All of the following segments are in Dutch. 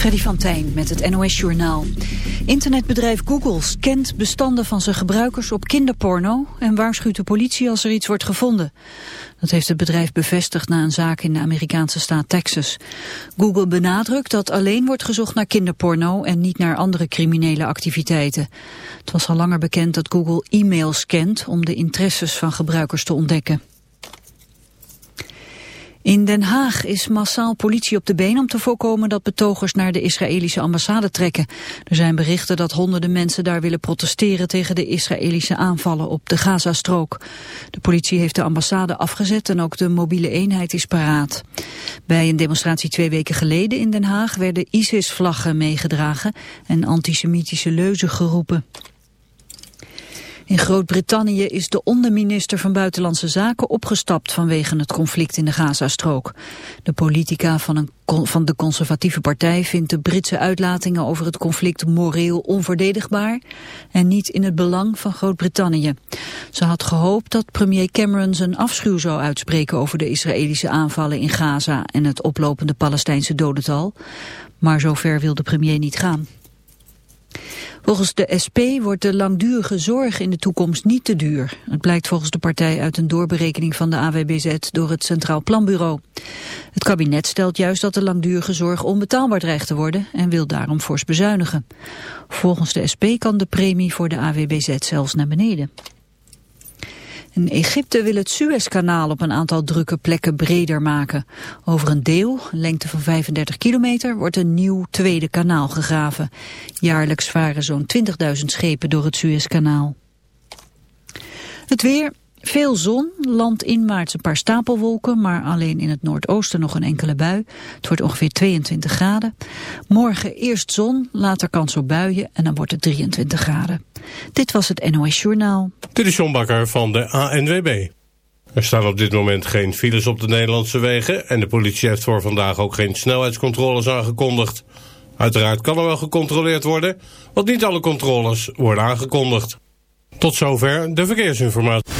Freddy van met het NOS-journaal. Internetbedrijf Google scant bestanden van zijn gebruikers op kinderporno... en waarschuwt de politie als er iets wordt gevonden. Dat heeft het bedrijf bevestigd na een zaak in de Amerikaanse staat Texas. Google benadrukt dat alleen wordt gezocht naar kinderporno... en niet naar andere criminele activiteiten. Het was al langer bekend dat Google e-mail scant... om de interesses van gebruikers te ontdekken. In Den Haag is massaal politie op de been om te voorkomen dat betogers naar de Israëlische ambassade trekken. Er zijn berichten dat honderden mensen daar willen protesteren tegen de Israëlische aanvallen op de Gazastrook. De politie heeft de ambassade afgezet en ook de mobiele eenheid is paraat. Bij een demonstratie twee weken geleden in Den Haag werden ISIS-vlaggen meegedragen en antisemitische leuzen geroepen. In Groot-Brittannië is de onderminister van Buitenlandse Zaken opgestapt vanwege het conflict in de Gazastrook. De politica van, een, van de conservatieve partij vindt de Britse uitlatingen over het conflict moreel onverdedigbaar en niet in het belang van Groot-Brittannië. Ze had gehoopt dat premier Cameron zijn afschuw zou uitspreken over de Israëlische aanvallen in Gaza en het oplopende Palestijnse dodental, maar zover wil de premier niet gaan. Volgens de SP wordt de langdurige zorg in de toekomst niet te duur. Het blijkt volgens de partij uit een doorberekening van de AWBZ door het Centraal Planbureau. Het kabinet stelt juist dat de langdurige zorg onbetaalbaar dreigt te worden en wil daarom fors bezuinigen. Volgens de SP kan de premie voor de AWBZ zelfs naar beneden. In Egypte wil het Suezkanaal op een aantal drukke plekken breder maken. Over een deel, lengte van 35 kilometer, wordt een nieuw tweede kanaal gegraven. Jaarlijks varen zo'n 20.000 schepen door het Suezkanaal. Het weer, veel zon, landinwaarts een paar stapelwolken, maar alleen in het noordoosten nog een enkele bui. Het wordt ongeveer 22 graden. Morgen eerst zon, later kans op buien en dan wordt het 23 graden. Dit was het NOS Journaal. Dit is John Bakker van de ANWB. Er staan op dit moment geen files op de Nederlandse wegen... en de politie heeft voor vandaag ook geen snelheidscontroles aangekondigd. Uiteraard kan er wel gecontroleerd worden, want niet alle controles worden aangekondigd. Tot zover de verkeersinformatie.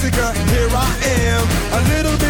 Jessica, here I am, a little bit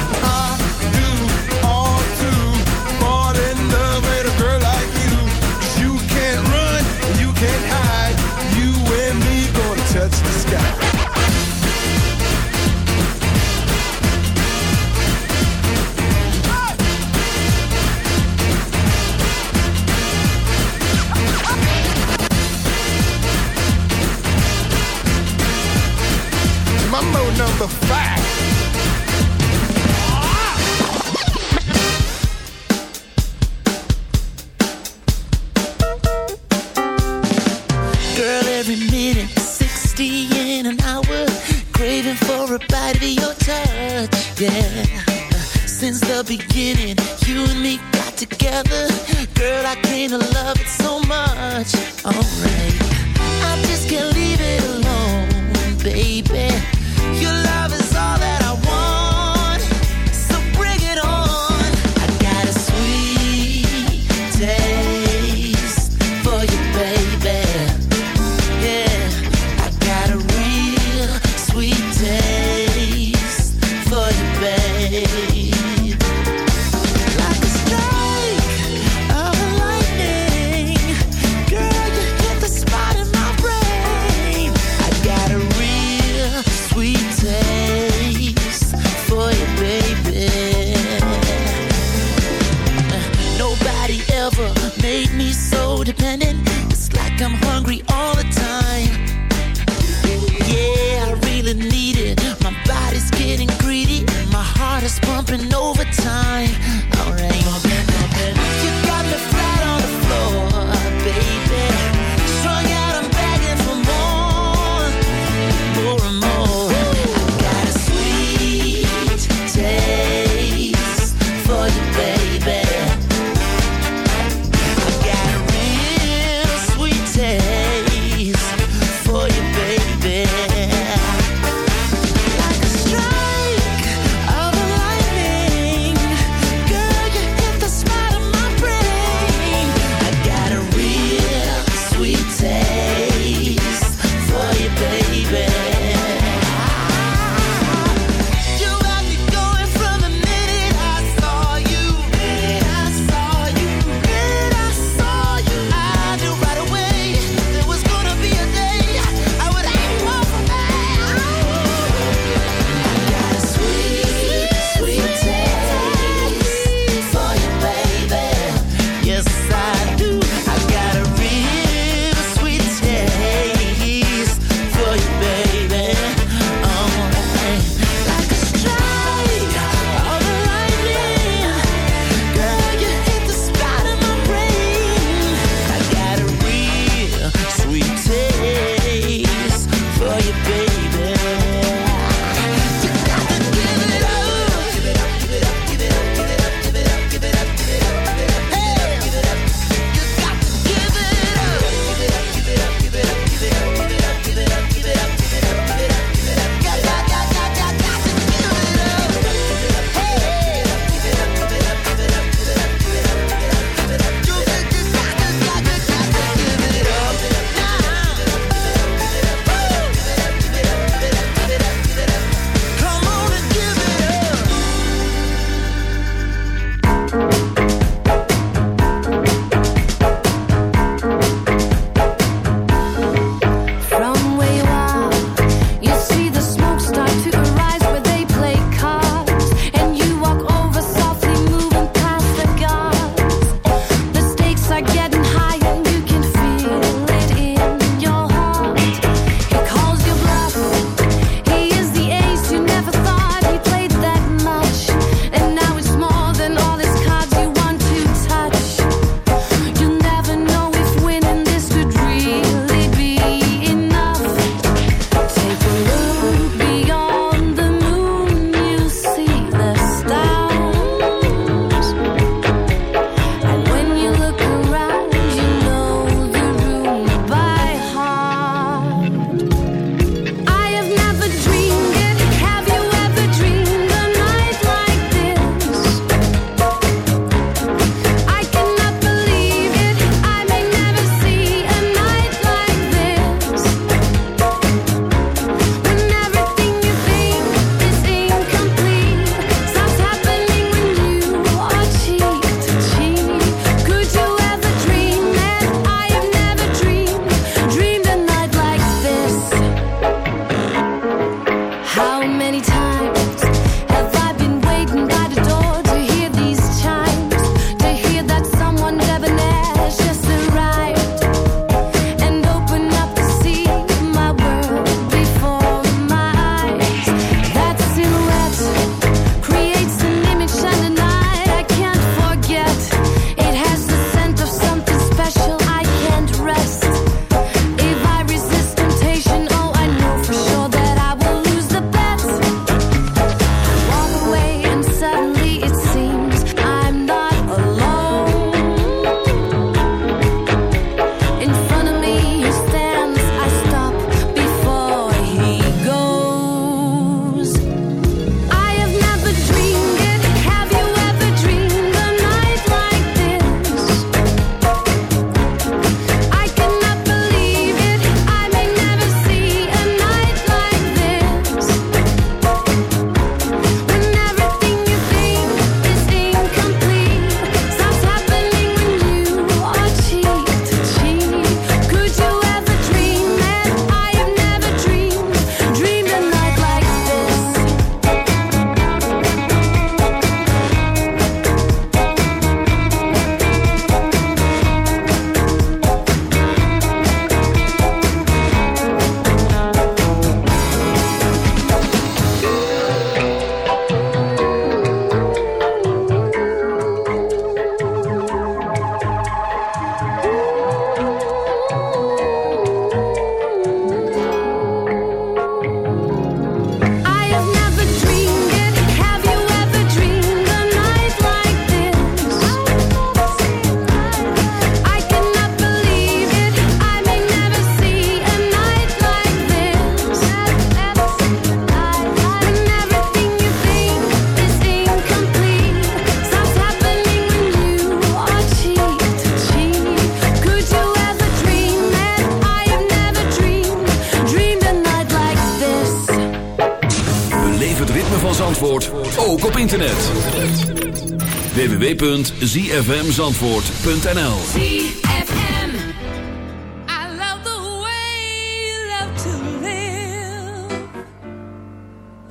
www.zfmzandvoort.nl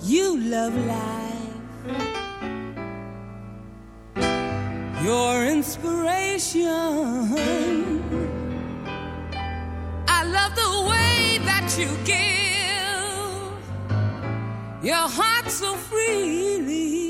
You love life. Your inspiration. I love the way that you give Your heart so freely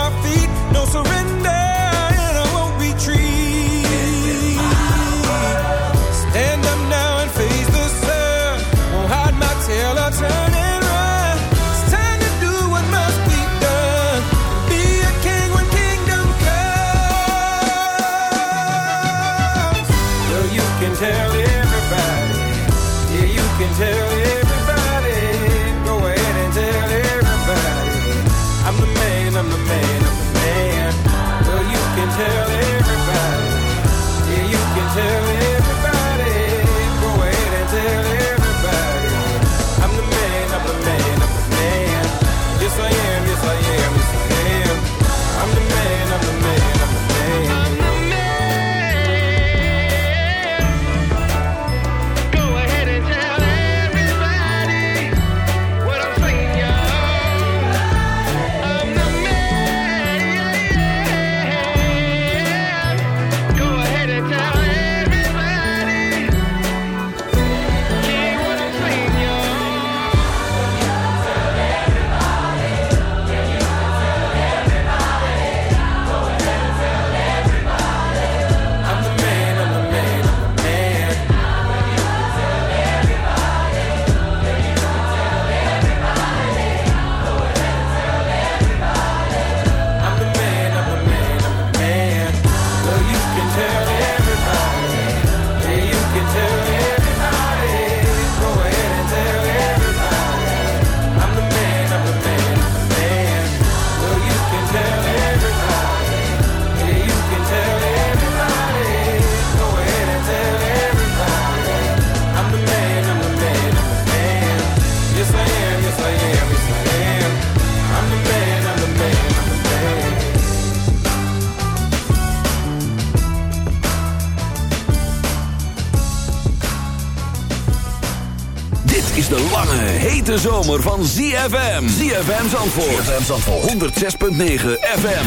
zomer van ZFM. ZFM Zandvoort. ZFM Zandvoort. 106.9 FM.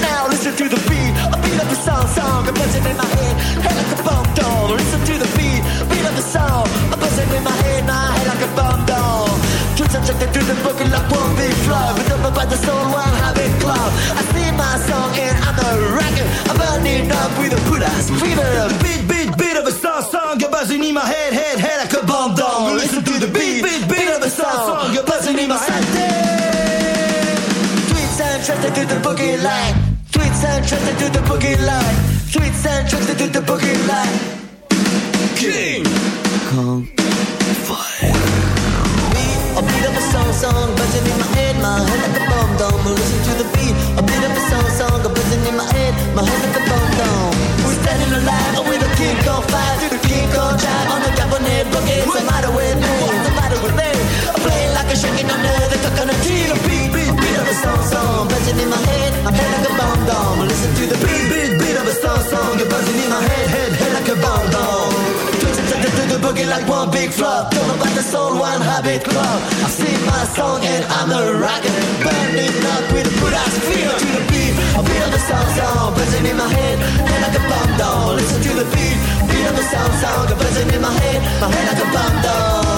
Now listen to the beat, a beat of the song, song, a buzzing in my head, head like a bomb doll. Listen to the beat, beat of the song, a buzzing in my head, my head like a bomb doll. Twitch attracted to the book like one big flow, but up by the soul, one habit club. I sing my song and I'm the rocket, I'm burning up with a put ass fever. Beat, buzzing in my head, head, head like a bomb. Listen to the beat, beat, beat of a song, song, a buzzing in my head. Tweets and trusted to the boogie line. Tweets and trusted to the boogie line. Tweets and trusted to the boogie line. King Kong Fire. A beat of a song, song, buzzing in my head, on One Habit Club. I sing my song and I'm a rocker. Burning up with a good ass feel to the beat. I feel the sound sound buzzing in my head. Head like a bomb down. Listen to the beat. beat of the sound sound buzzing in my head. My head like a bomb down.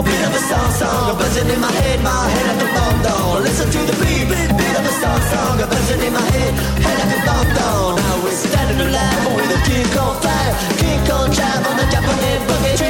A bit of a song song, a buzzing in my head, my head like a bomb down. Listen to the beat, bit of a song song, a buzzing in my head, head like a bomb down. Now we're standing alive with a king on fire, king on drive on the Japanese boogie.